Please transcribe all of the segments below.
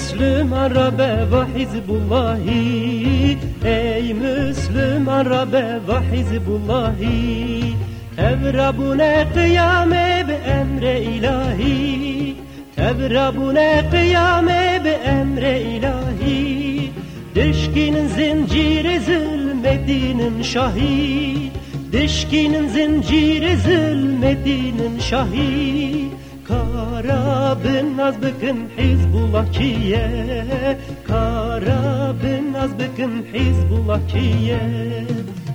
Müslüman Rabbe ve Hizbullahi. Ey Müslüman Rabbe ve Hizbullahi. Tevrabune kıyame bi emre ilahi? Tevrabune kıyame bi emre ilahi? Dişkinin zinciri zulmedinin şahi. Dişkinin zinciri zulmedinin şahi Kara bin naz bıkın Hizbullah kiye Kara bin naz bıkın Hizbullah kiye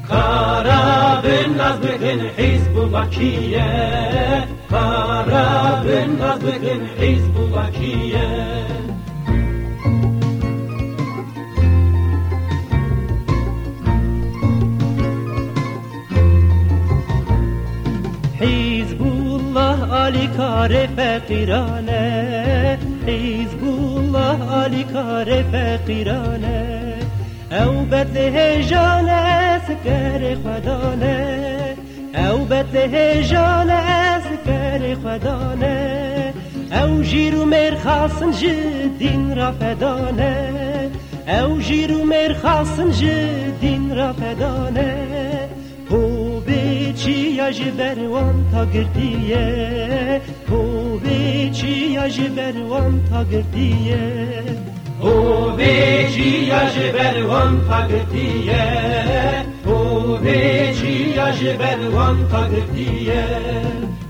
Kara bin naz bıkın Hizbullah kiye Kara bin naz bıkın Hizbullah kiye کار فقیرانه. حزب الله علی کار فقیرانه. او بده جان سکر خدانه. او بده جان سکر خدانه. او جیرو مرخاصن جدین را فدانه. او جیرو مرخاصن جدین را فدانه. Biçi yajı berwan tagirdiye Hu biçi yajı berwan tagirdiye O veci yaşı bervan taktiye O veci yaşı bervan taktiye Her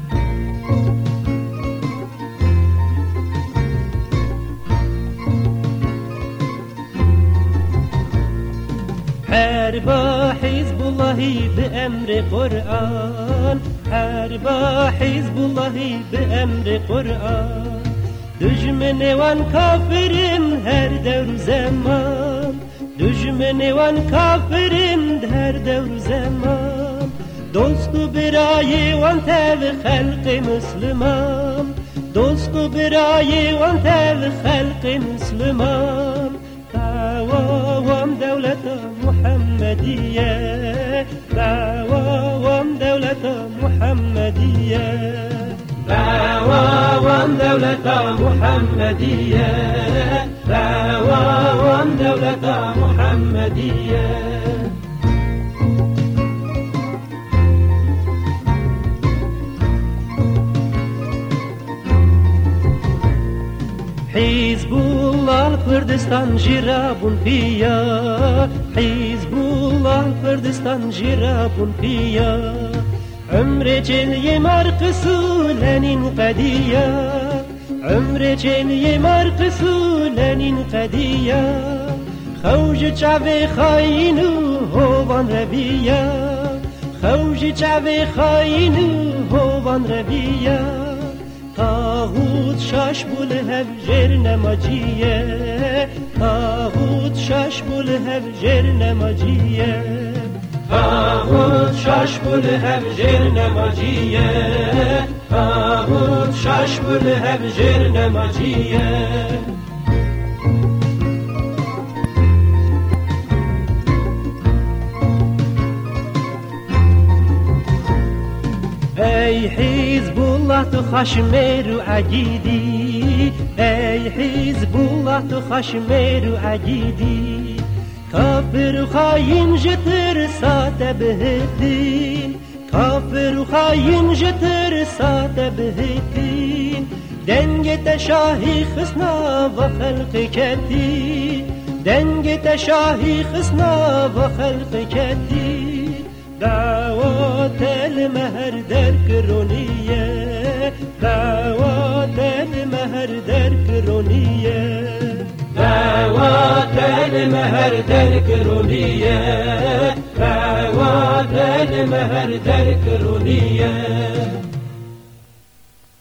Hizbullahi emri Kur'an. Her Erba Hizbullahi emri Kur'an. Düşmeni van kafirin her devr zaman. Düşmeni van kafirin her devr zaman. Dostu birayı van tevi halkı Müslüman. Dostu birayı van tevi halkı Müslüman. Davavam devletam محمدية دعواهم دولة محمدية. دعواهم دولة محمدية. دعواهم دولة محمدية. حزب کردستان جیرا بون پیا حیز بولان کردستان جیرا بون پیا عمر جن یه مرقس لنین قدیا عمر جن یه مرقس لنین قدیا خوج چاوی خاینو هوان ربیا خوج چاوی خاینو هوان ربیا تاغوت شش بول هف جر نماجیه. تاغوت شش بول هف جر نماجیه. تاغوت شش بول هف جر نماجیه. تاغوت شش بول هف جر نماجیه. الله خشمير عجيدي. أي حزب الله خشمير عجيدي. كافر خاين جتر سات به كافر خاين جتر سات به الدين دنگ تشاهي خسنا وخلق كتي دنگ تشاهي خسنا وخلق كتي دعوات المهر در كرونيه دەواتن مەهر دەرکڕۆنیە دەواتن مەهر دەرکڕۆنیە دەواتن مەهر دەرکڕۆنیە